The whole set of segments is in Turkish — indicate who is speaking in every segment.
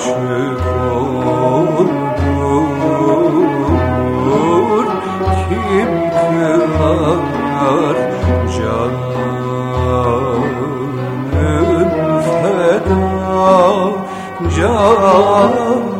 Speaker 1: küçük olur Kim kırar canım feda Canım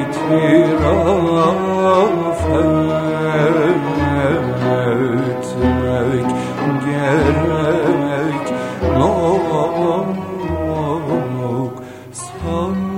Speaker 1: itiraf etmek gerek Namık sana